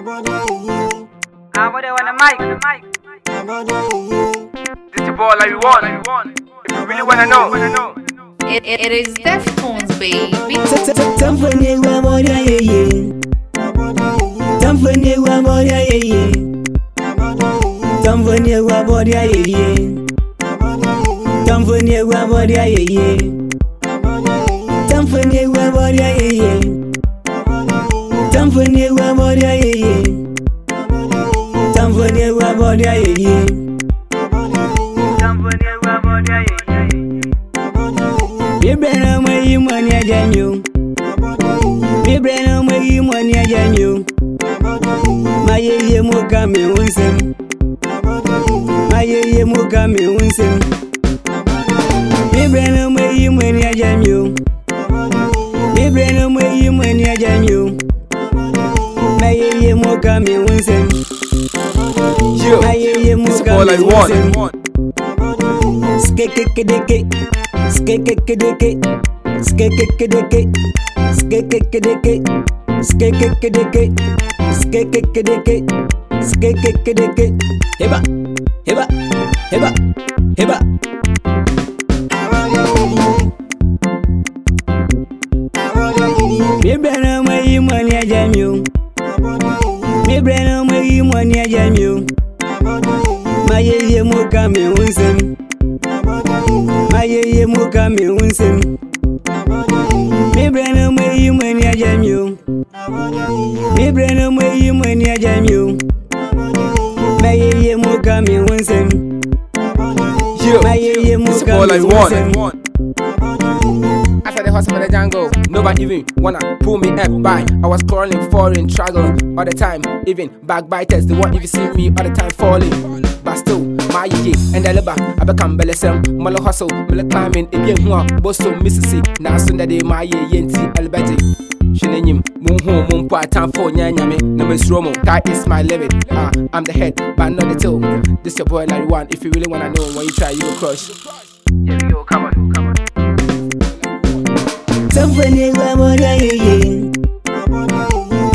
Abode on the mic. Like you want. Like you want. If you really wanna know, wanna know. It, it, it is Deftones, baby. Time for new one yeah yeah. Time for new one yeah yeah. Time for new one yeah yeah. Time for new one yeah yeah. Time. Tamfanye wa bodia yeye Tamfanye wa ye ye Tamfanye wa bodia yeye Bibena mwe imani ya janyo Bibena mwe imani ya janyo Mayeye muka meunsem Mayeye muka meunsem Bibena mwe imani ya janyo Bibena mwe imani ya muka me winsome. Yo, ayeye muka all I want. Skekekekeke, skekekekeke, skekekekeke, skekekekeke, skekekekeke, skekekekeke, skekekekeke. Heba, heba, heba, heba. Bebera mai mani a jami'u. Ebere na omweghị mọni eje mi o. Ma ye ye mo ka mi hu nsem. Ma ye ye mo ka mi hu nsem. Ebere na omweghị mọni eje mi o. Ebere na omweghị mọni eje mi o. Ma ye ye mo ka mi hu nsem. Yo, this all I want. After the hustle for the jungle. Nobody even wanna pull me up by. I was crawling, falling, struggling all the time. Even backbiters, they won't even see me all the time falling. But still, my ye and the liba, I become bellesem, molo hustle, molo climbing, if you want, bosso, Mississippi, now soon that day my ye yenti, moon home, moon part time for nyanyame, no miss Romo, that is my limit. Ah, I'm the head, but not the tail. This your boy like one. If you really wanna know, when you try, you will crush. Yeah, yo, come on, Company for moda yeye.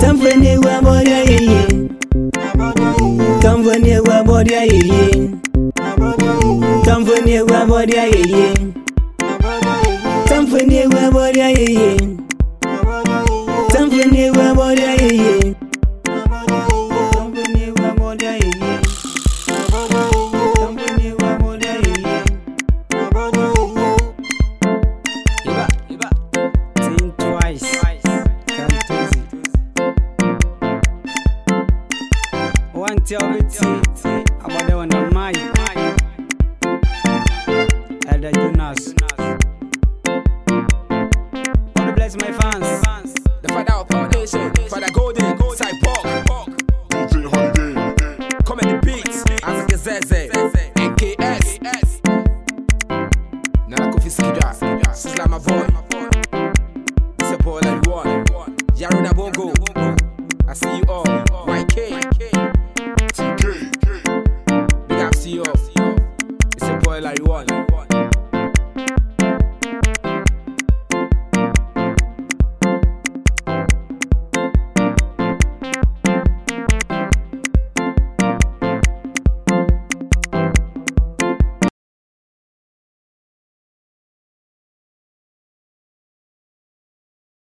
Company wa moda yeye. Company wa moda yeye. Company wa moda yeye. Company wa One tell me tea about the one on mic. Elder Jonas. God bless my fans. The father of foundation, father golden, side pork, DJ Holiday. come at the beats, Isaac Zeze, NKS, Nana Kofi Skidra, Sizzla my boy, it's a boy like one, Yaruna Bongo, I see you all, YK, it like want.